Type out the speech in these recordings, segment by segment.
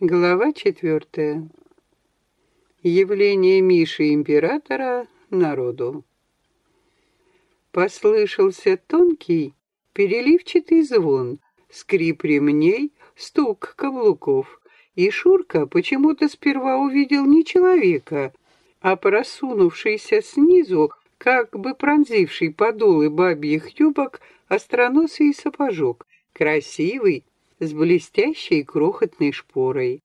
Глава четвертая. Явление Миши Императора народу. Послышался тонкий, переливчатый звон, скрип ремней, стук каблуков, и Шурка почему-то сперва увидел не человека, а просунувшийся снизу, как бы пронзивший подолы бабьих юбок, остроносый сапожок, красивый, с блестящей крохотной шпорой.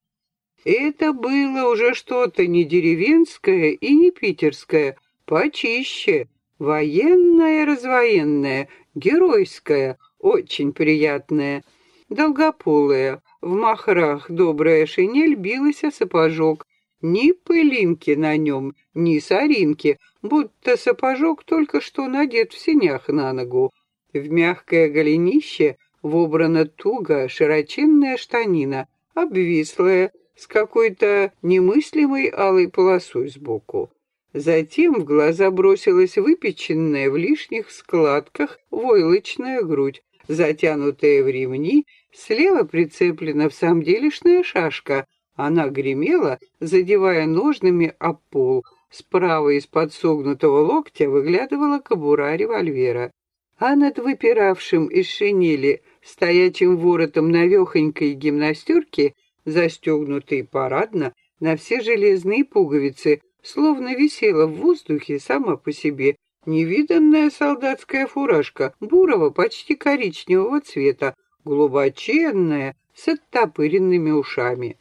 Это было уже что-то не деревенское и не питерское, почище, военное-развоенное, геройское, очень приятное, долгополое, в махрах добрая шинель билась о сапожок, ни пылинки на нем, ни соринки, будто сапожок только что надет в синях на ногу. В мягкое голенище вобрана туго широченная штанина, обвислая, с какой-то немыслимой алой полосой сбоку. Затем в глаза бросилась выпеченная в лишних складках войлочная грудь, затянутая в ремни, слева прицеплена в самом делешная шашка. Она гремела, задевая ножными об пол. Справа из-под согнутого локтя выглядывала кобура револьвера. А над выпиравшим из шинели стоячим воротом навехонькой гимнастерки, застегнутой парадно на все железные пуговицы, словно висела в воздухе сама по себе невиданная солдатская фуражка бурого, почти коричневого цвета, глубоченная, с оттопыренными ушами.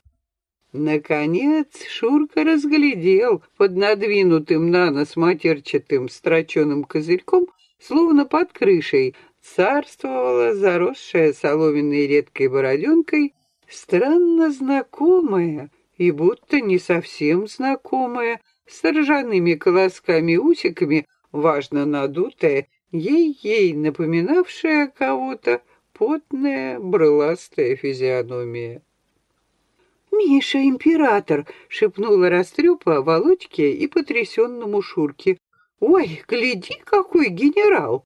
Наконец Шурка разглядел под надвинутым на нос матерчатым строченным козырьком, словно под крышей, царствовала заросшая соломенной редкой бороденкой, странно знакомая и будто не совсем знакомая, с ржаными колосками-усиками, важно надутая, ей-ей напоминавшая кого-то потная брыластая физиономия. «Миша, император!» — шепнула Растрепа Володьке и потрясенному Шурке. «Ой, гляди, какой генерал!»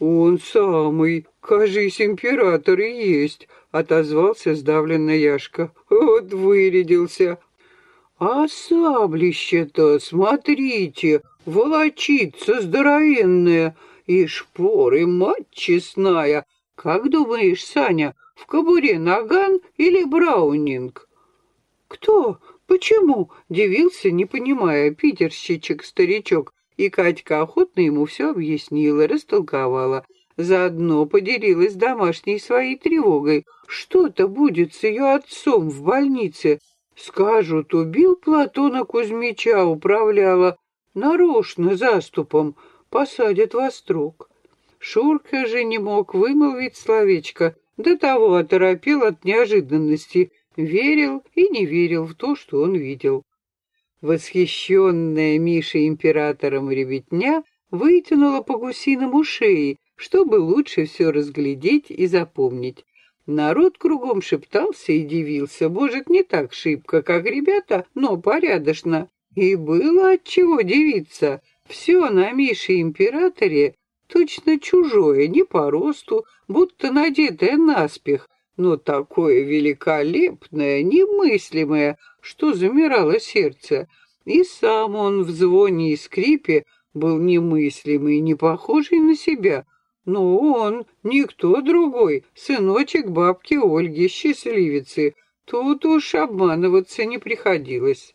«Он самый, кажись, император и есть», — отозвался сдавленно Яшка. «Вот вырядился». «А саблище-то, смотрите, волочится здоровенное, и шпоры, мать честная. Как думаешь, Саня, в кобуре наган или браунинг?» «Кто? Почему?» — дивился, не понимая, питерщичек-старичок. И Катька охотно ему все объяснила, растолковала. Заодно поделилась домашней своей тревогой. Что-то будет с ее отцом в больнице. Скажут, убил Платона Кузьмича, управляла. Нарочно заступом посадят во строк. Шурка же не мог вымолвить словечко. До того оторопел от неожиданности. Верил и не верил в то, что он видел. Восхищенная Мишей императором ребятня вытянула по гусиному шеи, чтобы лучше все разглядеть и запомнить. Народ кругом шептался и дивился, может, не так шибко, как ребята, но порядочно. И было от чего дивиться. Все на Мише-императоре точно чужое, не по росту, будто надетое наспех, но такое великолепное, немыслимое, что замирало сердце. И сам он в звоне и скрипе был немыслимый, не похожий на себя. Но он, никто другой, сыночек бабки Ольги, счастливицы. Тут уж обманываться не приходилось.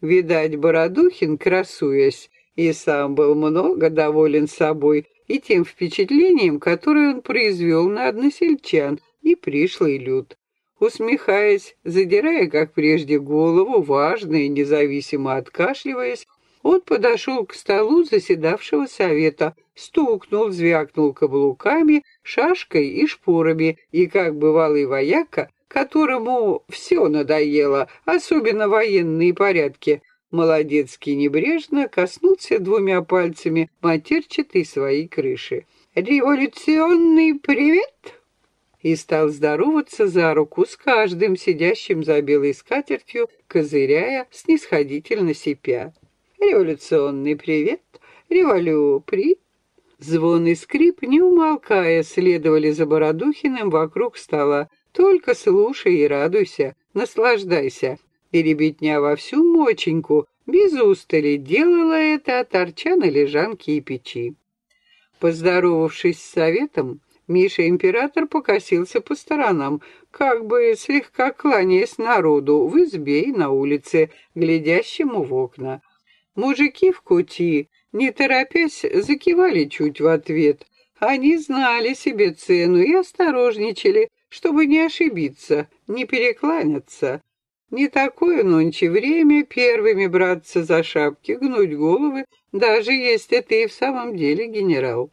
Видать, Бородухин, красуясь, и сам был много доволен собой и тем впечатлением, которое он произвел на односельчан и пришлый люд усмехаясь, задирая, как прежде, голову, важно и независимо откашливаясь, он подошел к столу заседавшего совета, стукнул, звякнул каблуками, шашкой и шпорами, и, как бывалый вояка, которому все надоело, особенно военные порядки, молодецкий небрежно коснулся двумя пальцами матерчатой своей крыши. «Революционный привет!» И стал здороваться за руку с каждым сидящим за белой скатертью, козыряя, снисходительно сипя. «Революционный привет! Револю при!» Звон и скрип, не умолкая, следовали за Бородухиным вокруг стола. «Только слушай и радуйся», наслаждайся. И ребятня во всю моченьку, без устали, делала это, торча на лежанке и печи. Поздоровавшись с советом, Миша-император покосился по сторонам, как бы слегка кланяясь народу в избе и на улице, глядящему в окна. Мужики в кути, не торопясь, закивали чуть в ответ. Они знали себе цену и осторожничали, чтобы не ошибиться, не перекланяться. Не такое нонче время первыми браться за шапки, гнуть головы, даже если ты и в самом деле генерал.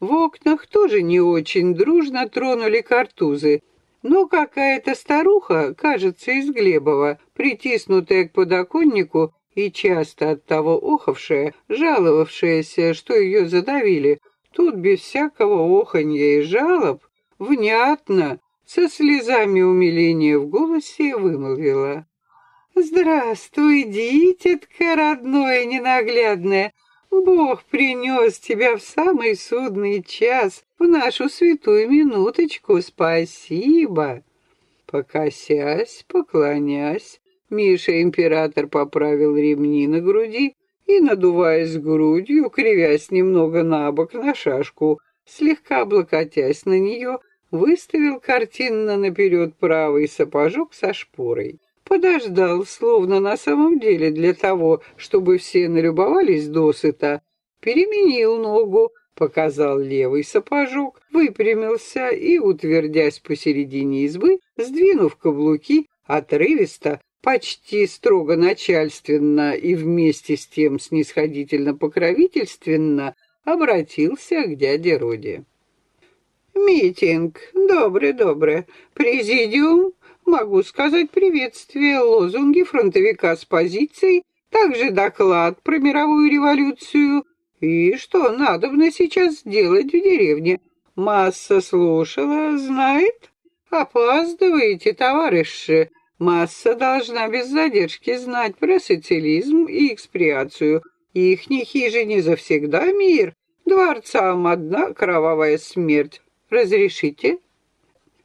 В окнах тоже не очень дружно тронули картузы, но какая-то старуха, кажется, из Глебова, притиснутая к подоконнику и часто от того охавшая, жаловавшаяся, что ее задавили, тут без всякого оханья и жалоб, внятно, со слезами умиления в голосе вымолвила. «Здравствуй, дитятка родное ненаглядное, Бог принес тебя в самый судный час, в нашу святую минуточку. Спасибо!» Покосясь, поклонясь, Миша-император поправил ремни на груди и, надуваясь грудью, кривясь немного на бок на шашку, слегка облокотясь на нее, выставил картинно наперед правый сапожок со шпорой подождал, словно на самом деле для того, чтобы все налюбовались досыта, переменил ногу, показал левый сапожок, выпрямился и, утвердясь посередине избы, сдвинув каблуки, отрывисто, почти строго начальственно и вместе с тем снисходительно-покровительственно обратился к дяде Роде. «Митинг. Добрый-добрый. Президиум могу сказать приветствие, лозунги фронтовика с позицией, также доклад про мировую революцию и что надобно сейчас сделать в деревне. Масса слушала, знает? Опаздываете, товарищи. Масса должна без задержки знать про социализм и эксприацию. Ихней хижине завсегда мир, дворцам одна кровавая смерть. Разрешите?»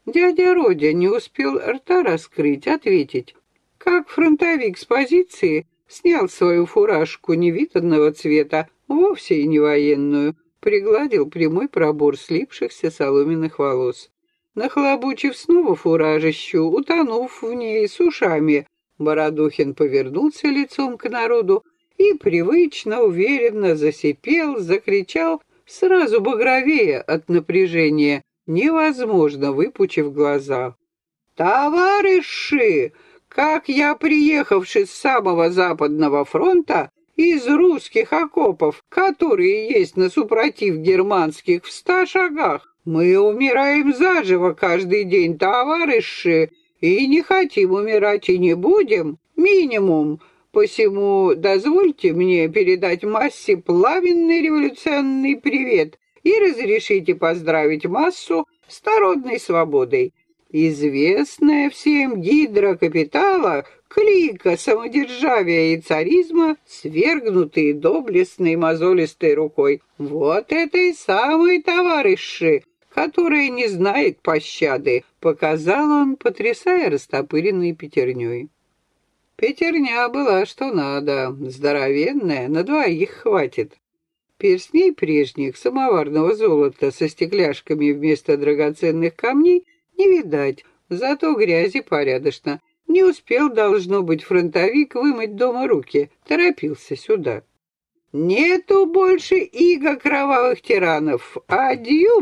Дядя Родя не успел рта раскрыть, ответить. Как фронтовик с позиции снял свою фуражку невиданного цвета, вовсе и не военную, пригладил прямой пробор слипшихся соломенных волос. Нахлобучив снова фуражищу, утонув в ней с ушами, Бородухин повернулся лицом к народу и привычно, уверенно засипел, закричал, сразу багровее от напряжения — невозможно, выпучив глаза. «Товарищи, как я, приехавший с самого западного фронта, из русских окопов, которые есть на супротив германских в ста шагах, мы умираем заживо каждый день, товарищи, и не хотим умирать и не будем, минимум, посему дозвольте мне передать массе пламенный революционный привет и разрешите поздравить массу с народной свободой. Известная всем гидра капитала, клика самодержавия и царизма, свергнутые доблестной мозолистой рукой. Вот этой самой товарищи, которая не знает пощады, показал он, потрясая растопыренной пятерней. Пятерня была что надо, здоровенная, на двоих хватит. Перстней прежних, самоварного золота со стекляшками вместо драгоценных камней не видать, зато грязи порядочно. Не успел, должно быть, фронтовик вымыть дома руки, торопился сюда. Нету больше иго кровавых тиранов, а дью,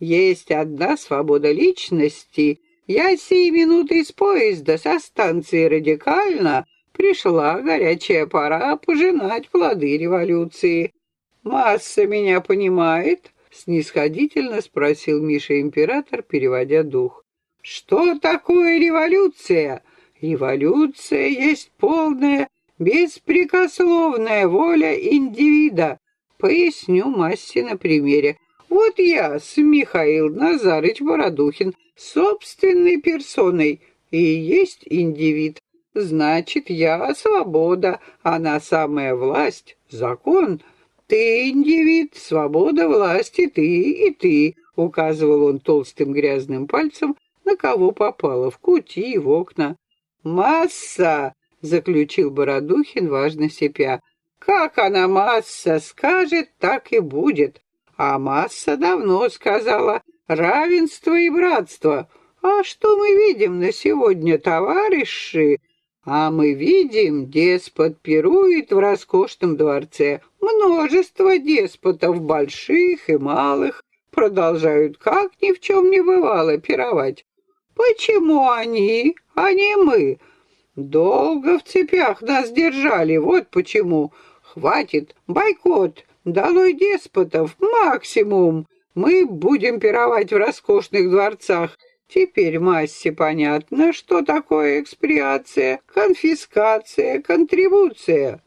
есть одна свобода личности. Я сей минуты из поезда со станции «Радикально» пришла горячая пора пожинать плоды революции. «Масса меня понимает?» — снисходительно спросил Миша-император, переводя дух. «Что такое революция? Революция есть полная, беспрекословная воля индивида. Поясню массе на примере. Вот я, с Михаил Назарыч Бородухин, собственной персоной, и есть индивид. Значит, я свобода, она самая власть, закон — «Ты индивид, свобода власти, ты и ты», — указывал он толстым грязным пальцем на кого попало, в кути, в окна. «Масса!» — заключил Бородухин, важно сипя. «Как она, масса, скажет, так и будет. А масса давно сказала равенство и братство. А что мы видим на сегодня, товарищи? А мы видим, деспот пирует в роскошном дворце. Множество деспотов, больших и малых, продолжают, как ни в чем не бывало, пировать. Почему они, а не мы? Долго в цепях нас держали, вот почему. Хватит, бойкот, долой деспотов, максимум. Мы будем пировать в роскошных дворцах. Теперь массе понятно, что такое эксприация, конфискация, контрибуция.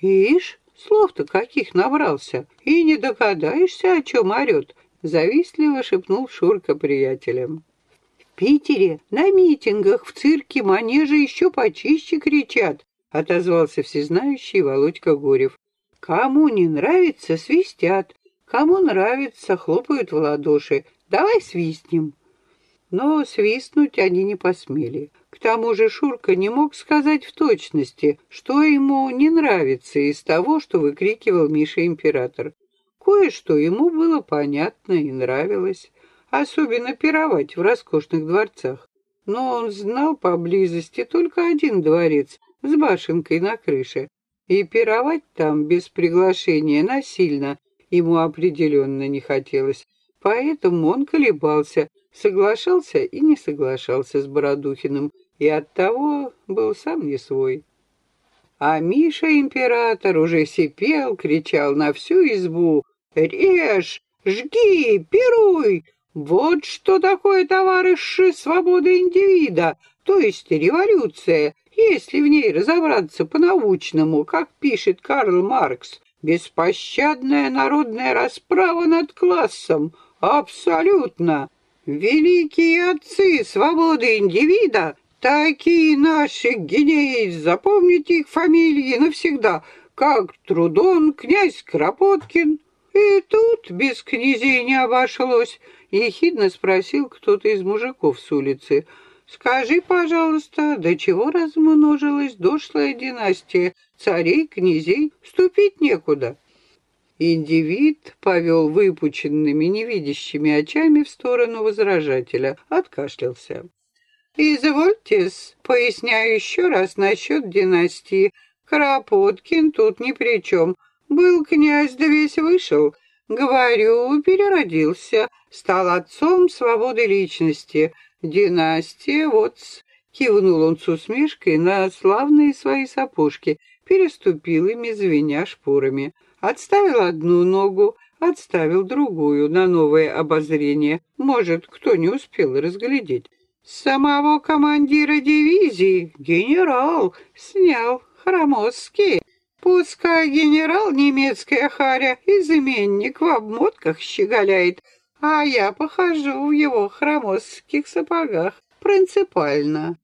Ишь, слов-то каких набрался, и не догадаешься, о чем орет, завистливо шепнул Шурка приятелям. В Питере на митингах, в цирке, манеже еще почище кричат, отозвался всезнающий Володька Горев. Кому не нравится, свистят, Кому нравится, хлопают в ладоши. Давай свистнем. Но свистнуть они не посмели. К тому же Шурка не мог сказать в точности, что ему не нравится из того, что выкрикивал Миша-император. Кое-что ему было понятно и нравилось, особенно пировать в роскошных дворцах. Но он знал поблизости только один дворец с башенкой на крыше, и пировать там без приглашения насильно ему определенно не хотелось, поэтому он колебался, соглашался и не соглашался с Бородухиным, и оттого был сам не свой. А Миша-император уже сипел, кричал на всю избу «Режь! Жги! Пируй! Вот что такое, товарищи, свобода индивида, то есть революция, если в ней разобраться по-научному, как пишет Карл Маркс, Беспощадная народная расправа над классом. Абсолютно. Великие отцы свободы индивида, такие наши генеи, запомните их фамилии навсегда, как Трудон, князь Кропоткин. И тут без князей не обошлось, ехидно спросил кто-то из мужиков с улицы. Скажи, пожалуйста, до чего размножилась дошлая династия царей, князей? Ступить некуда. Индивид повел выпученными невидящими очами в сторону возражателя, откашлялся. «Извольтесь, поясняю еще раз насчет династии. Кропоткин тут ни при чем. Был князь, да весь вышел. Говорю, переродился, стал отцом свободы личности. Династия, вот Кивнул он с усмешкой на славные свои сапожки, переступил ими, звеня шпорами. Отставил одну ногу, отставил другую на новое обозрение. Может, кто не успел разглядеть. Самого командира дивизии, генерал, снял Хромосский. Пускай генерал немецкая харя, изменник в обмотках щеголяет, а я похожу в его хромосских сапогах принципиально.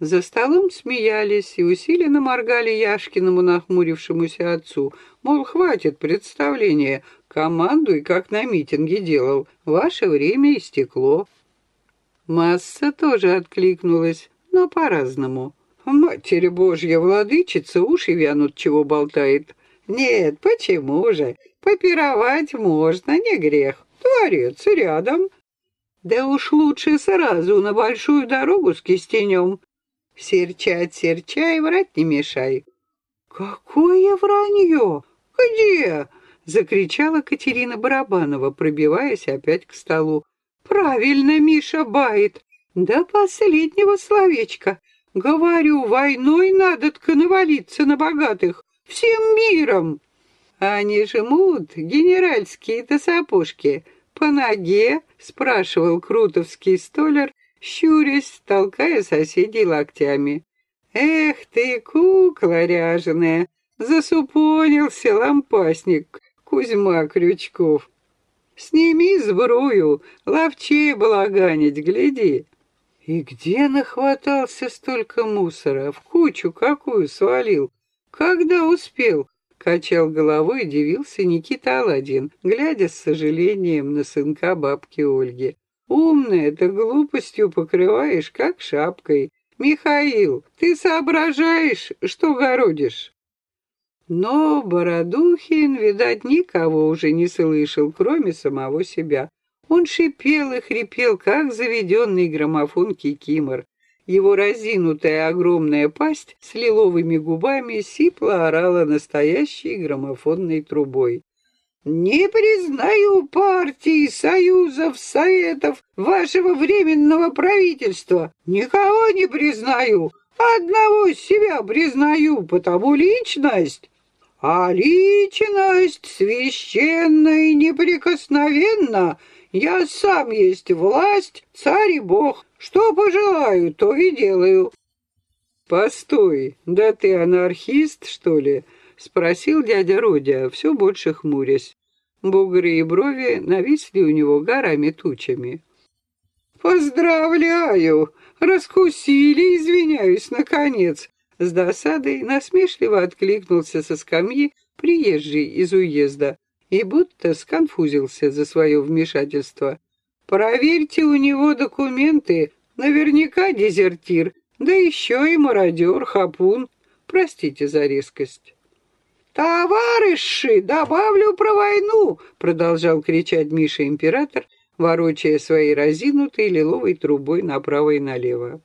За столом смеялись и усиленно моргали Яшкиному нахмурившемуся отцу. Мол, хватит представления, командуй, как на митинге делал. Ваше время истекло. Масса тоже откликнулась, но по-разному. Матерь Божья, владычица, уши вянут, чего болтает. Нет, почему же? Попировать можно, не грех. Дворец рядом. Да уж лучше сразу на большую дорогу с кистенем. Серчать серчай, врать не мешай. Какое вранье? Где? Закричала Катерина Барабанова, пробиваясь опять к столу. Правильно Миша бает. До последнего словечка. Говорю, войной надо-тка навалиться на богатых. Всем миром. Они жмут, генеральские-то сапожки. По ноге, спрашивал крутовский столер, щурясь, толкая соседей локтями. Эх ты, кукла ряженая, засупонился лампасник Кузьма Крючков. Сними сбрую, ловчей балаганить, гляди. И где нахватался столько мусора? В кучу какую свалил? Когда успел? Качал головой дивился Никита Аладдин, глядя с сожалением на сынка бабки Ольги. Умная-то глупостью покрываешь, как шапкой. Михаил, ты соображаешь, что городишь?» Но Бородухин, видать, никого уже не слышал, кроме самого себя. Он шипел и хрипел, как заведенный граммофон кикимор. Его разинутая огромная пасть с лиловыми губами сипло орала настоящей граммофонной трубой. «Не признаю партий, союзов, советов вашего временного правительства. Никого не признаю. Одного себя признаю, потому личность. А личность священна и неприкосновенна. Я сам есть власть, царь и бог. Что пожелаю, то и делаю». «Постой, да ты анархист, что ли?» — спросил дядя Родя, все больше хмурясь. Бугры и брови нависли у него горами тучами. «Поздравляю! Раскусили, извиняюсь, наконец!» С досадой насмешливо откликнулся со скамьи приезжий из уезда и будто сконфузился за свое вмешательство. Проверьте у него документы. Наверняка дезертир, да еще и мародер, хапун. Простите за резкость. «Товарищи, добавлю про войну!» — продолжал кричать Миша Император, ворочая своей разинутой лиловой трубой направо и налево.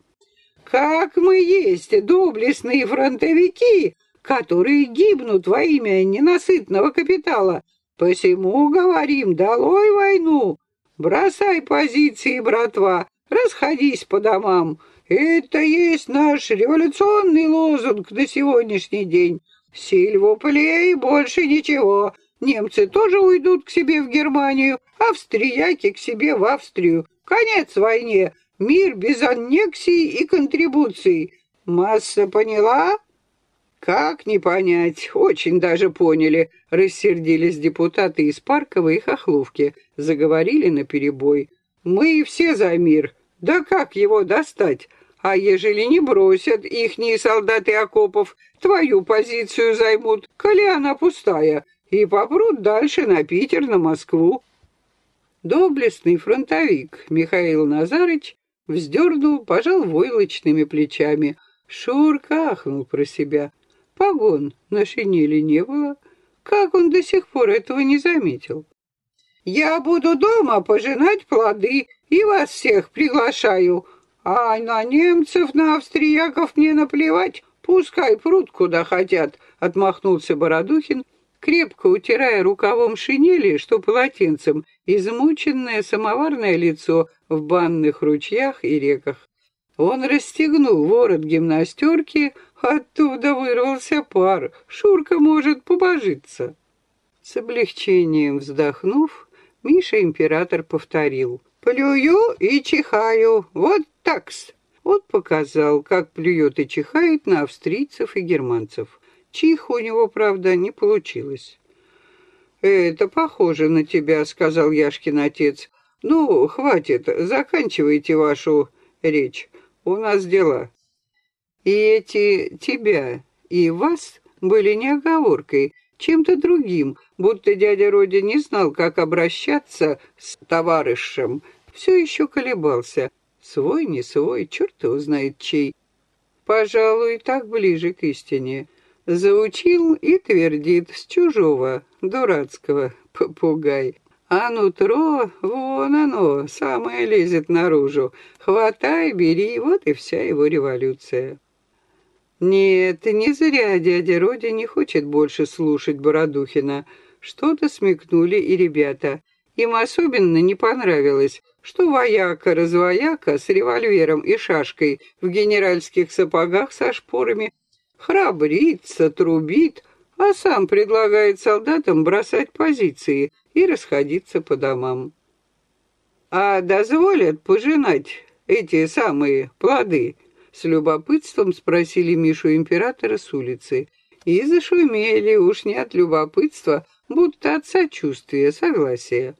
«Как мы есть доблестные фронтовики, которые гибнут во имя ненасытного капитала, посему говорим, долой войну, Бросай позиции, братва, расходись по домам. Это есть наш революционный лозунг на сегодняшний день. Сильвоплей больше ничего. Немцы тоже уйдут к себе в Германию, австрияки к себе в Австрию. Конец войне. Мир без аннексий и контрибуций. Масса поняла? Как не понять? Очень даже поняли. Рассердились депутаты из Паркова и Хохловки. Заговорили наперебой. Мы все за мир. Да как его достать? А ежели не бросят ихние солдаты окопов, твою позицию займут, коли она пустая, и попрут дальше на Питер, на Москву. Доблестный фронтовик Михаил Назарыч вздернул, пожал войлочными плечами. Шурка ахнул про себя. Погон на шинели не было. Как он до сих пор этого не заметил? «Я буду дома пожинать плоды и вас всех приглашаю. А на немцев, на австрияков мне наплевать. Пускай прут куда хотят», — отмахнулся Бородухин, крепко утирая рукавом шинели, что полотенцем, измученное самоварное лицо в банных ручьях и реках. Он расстегнул ворот гимнастерки, оттуда вырвался пар. Шурка может побожиться. С облегчением вздохнув, Миша-император повторил. «Плюю и чихаю. Вот такс». Он показал, как плюет и чихает на австрийцев и германцев. Чих у него, правда, не получилось. «Это похоже на тебя», — сказал Яшкин отец. «Ну, хватит, заканчивайте вашу речь. У нас дела. И эти тебя и вас были не оговоркой, чем-то другим, будто дядя Роди не знал, как обращаться с товарищем. Все еще колебался. Свой, не свой, черт его знает чей. Пожалуй, так ближе к истине. Заучил и твердит с чужого, дурацкого, попугай. А нутро, вон оно, самое лезет наружу. Хватай, бери, вот и вся его революция. Нет, не зря дядя Роди не хочет больше слушать Бородухина. Что-то смекнули и ребята. Им особенно не понравилось, что вояка-развояка с револьвером и шашкой в генеральских сапогах со шпорами храбрится, трубит, а сам предлагает солдатам бросать позиции и расходиться по домам. А дозволят пожинать эти самые плоды? С любопытством спросили Мишу императора с улицы. И зашумели, уж не от любопытства, будто от сочувствия, согласия.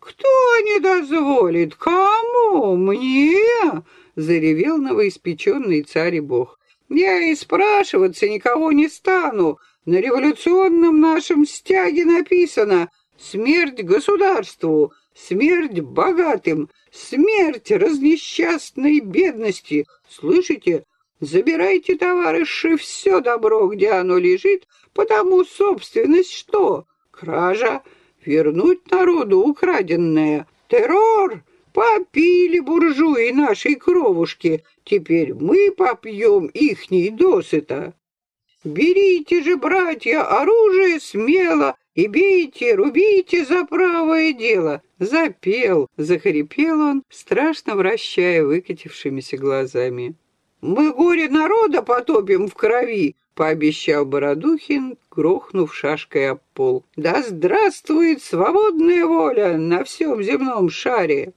«Кто не дозволит? Кому? Мне?» — заревел новоиспеченный царь и бог. «Я и спрашиваться никого не стану. На революционном нашем стяге написано «Смерть государству», «Смерть богатым», Смерть разнесчастной бедности! Слышите? Забирайте, товарищи, все добро, где оно лежит, потому собственность что? Кража, вернуть народу украденное, террор, попили буржуи нашей кровушки, теперь мы попьем ихней досыта. Берите же, братья, оружие смело и бейте, рубите за правое дело. Запел, захрипел он, страшно вращая выкатившимися глазами. «Мы горе народа потопим в крови!» — пообещал Бородухин, грохнув шашкой об пол. «Да здравствует свободная воля на всем земном шаре!»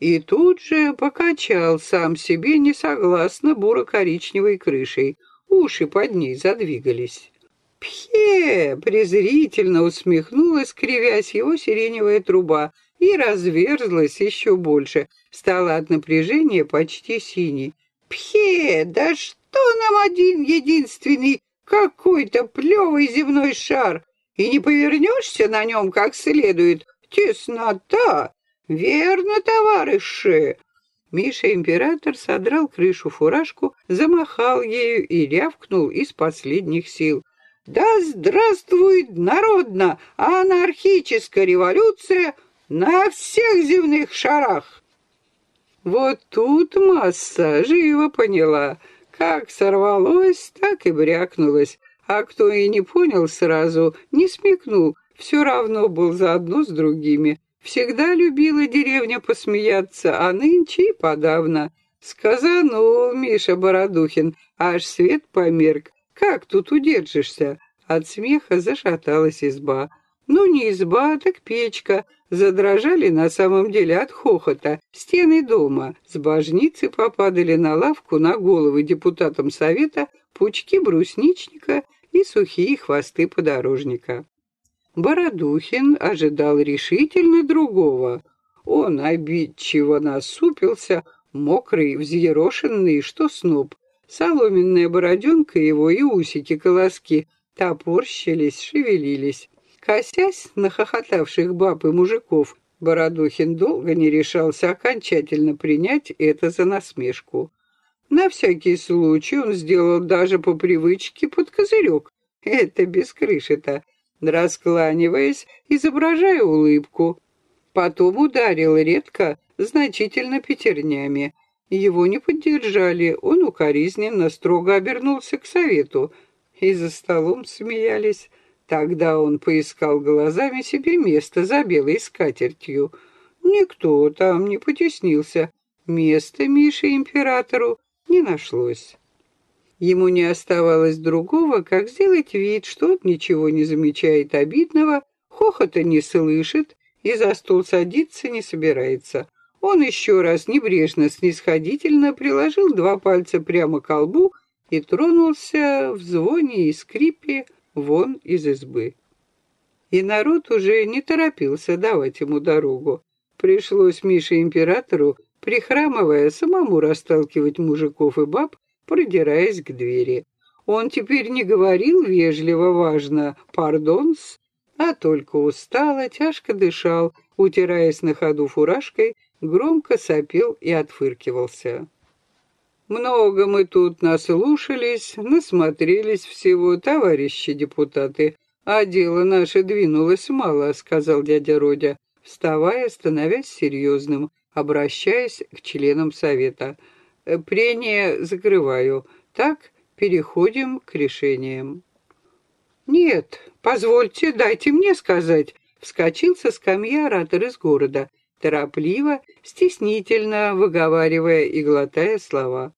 И тут же покачал сам себе несогласно буро-коричневой крышей. Уши под ней задвигались. «Пхе!» — презрительно усмехнулась, кривясь его сиреневая труба, и разверзлась еще больше, стала от напряжения почти синей. Пхе, да что нам один единственный какой-то плевый земной шар, и не повернешься на нем как следует. Теснота! Верно, товарищи!» Миша-император содрал крышу фуражку, замахал ею и рявкнул из последних сил. «Да здравствует народно анархическая революция на всех земных шарах!» Вот тут масса живо поняла. Как сорвалось, так и брякнулось. А кто и не понял сразу, не смекнул, все равно был заодно с другими. Всегда любила деревня посмеяться, а нынче и подавно. Сказанул Миша Бородухин, аж свет померк. Как тут удержишься? От смеха зашаталась изба. Ну, не изба, так печка. Задрожали на самом деле от хохота. Стены дома. С божницы попадали на лавку на головы депутатам совета пучки брусничника и сухие хвосты подорожника. Бородухин ожидал решительно другого. Он обидчиво насупился, мокрый, взъерошенный, что сноб. Соломенная бороденка его и усики-колоски топорщились, шевелились. Косясь на хохотавших баб и мужиков, Бородухин долго не решался окончательно принять это за насмешку. На всякий случай он сделал даже по привычке под козырек. Это без крыши-то. Раскланиваясь, изображая улыбку. Потом ударил редко, значительно пятернями. Его не поддержали, он укоризненно строго обернулся к совету. И за столом смеялись. Тогда он поискал глазами себе место за белой скатертью. Никто там не потеснился. Места Мише императору не нашлось. Ему не оставалось другого, как сделать вид, что он ничего не замечает обидного, хохота не слышит и за стол садиться не собирается. Он еще раз небрежно, снисходительно приложил два пальца прямо к колбу и тронулся в звоне и скрипе вон из избы. И народ уже не торопился давать ему дорогу. Пришлось Мише-императору, прихрамывая, самому расталкивать мужиков и баб, продираясь к двери. Он теперь не говорил вежливо, важно «пардонс», а только устало, тяжко дышал, утираясь на ходу фуражкой, громко сопел и отфыркивался. Много мы тут наслушались, насмотрелись всего, товарищи депутаты. А дело наше двинулось мало, сказал дядя Родя, вставая, становясь серьезным, обращаясь к членам совета. «Э, прение закрываю. Так, переходим к решениям. Нет, позвольте, дайте мне сказать. Вскочил со скамьи оратор из города, торопливо, стеснительно выговаривая и глотая слова.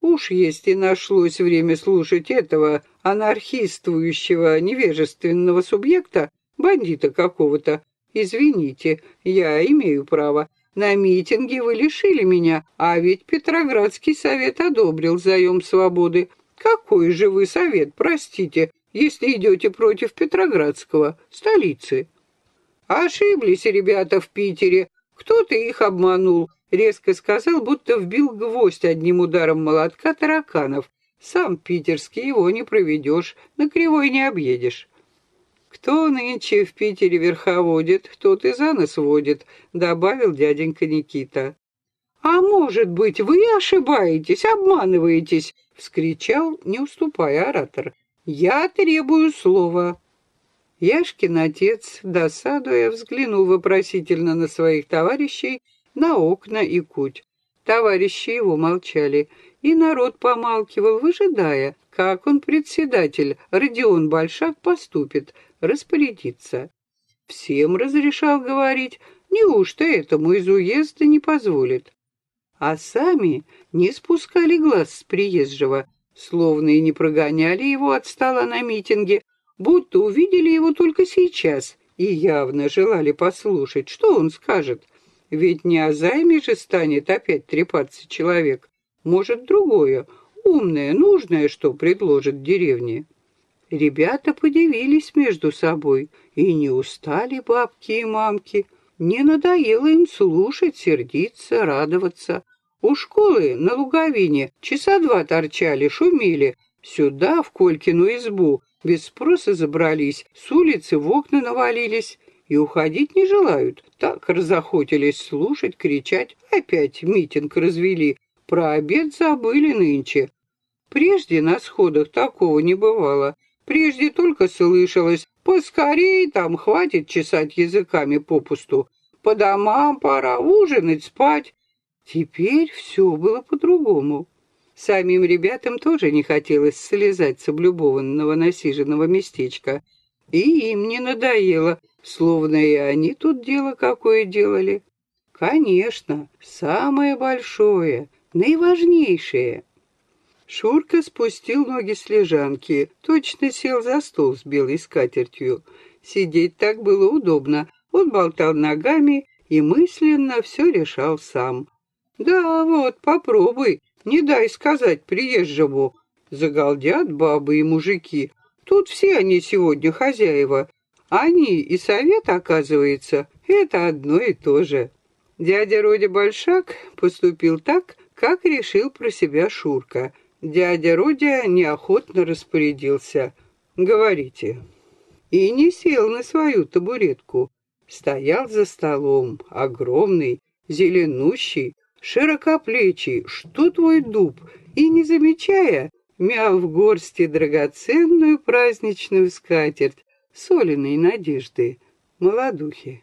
Уж если нашлось время слушать этого анархистующего невежественного субъекта, бандита какого-то, извините, я имею право. На митинге вы лишили меня, а ведь Петроградский совет одобрил заем свободы. Какой же вы совет, простите, если идете против Петроградского, столицы? Ошиблись ребята в Питере, кто-то их обманул, резко сказал, будто вбил гвоздь одним ударом молотка тараканов. Сам питерский его не проведешь, на кривой не объедешь. Кто нынче в Питере верховодит, тот и за нос водит, добавил дяденька Никита. «А может быть, вы ошибаетесь, обманываетесь!» — вскричал, не уступая оратор. «Я требую слова!» Яшкин отец, досадуя, взглянул вопросительно на своих товарищей, на окна и куть. Товарищи его молчали, и народ помалкивал, выжидая, как он, председатель, Родион Большак, поступит, распорядится. Всем разрешал говорить, неужто этому из уезда не позволит. А сами не спускали глаз с приезжего, словно и не прогоняли его от стола на митинге, будто увидели его только сейчас и явно желали послушать, что он скажет. Ведь не о займе же станет опять трепаться человек. Может, другое, умное, нужное, что предложит деревне. Ребята подивились между собой, и не устали бабки и мамки. Не надоело им слушать, сердиться, радоваться. У школы на луговине часа два торчали, шумели. Сюда, в Колькину избу, без спроса забрались, с улицы в окна навалились и уходить не желают. Так разохотились слушать, кричать. Опять митинг развели. Про обед забыли нынче. Прежде на сходах такого не бывало. Прежде только слышалось «Поскорей там, хватит чесать языками попусту. По домам пора ужинать, спать». Теперь все было по-другому. Самим ребятам тоже не хотелось слезать с облюбованного насиженного местечка. И им не надоело, словно и они тут дело какое делали. Конечно, самое большое, наиважнейшее. Шурка спустил ноги с лежанки, точно сел за стол с белой скатертью. Сидеть так было удобно. Он болтал ногами и мысленно все решал сам. «Да, вот, попробуй, не дай сказать приезжему. Загалдят бабы и мужики. Тут все они сегодня хозяева. Они и совет, оказывается, это одно и то же. Дядя Родя Большак поступил так, как решил про себя Шурка. Дядя Родя неохотно распорядился. «Говорите». И не сел на свою табуретку. Стоял за столом, огромный, зеленущий, широкоплечий, что твой дуб, и, не замечая, мял в горсти драгоценную праздничную скатерть, соленой надежды, молодухи.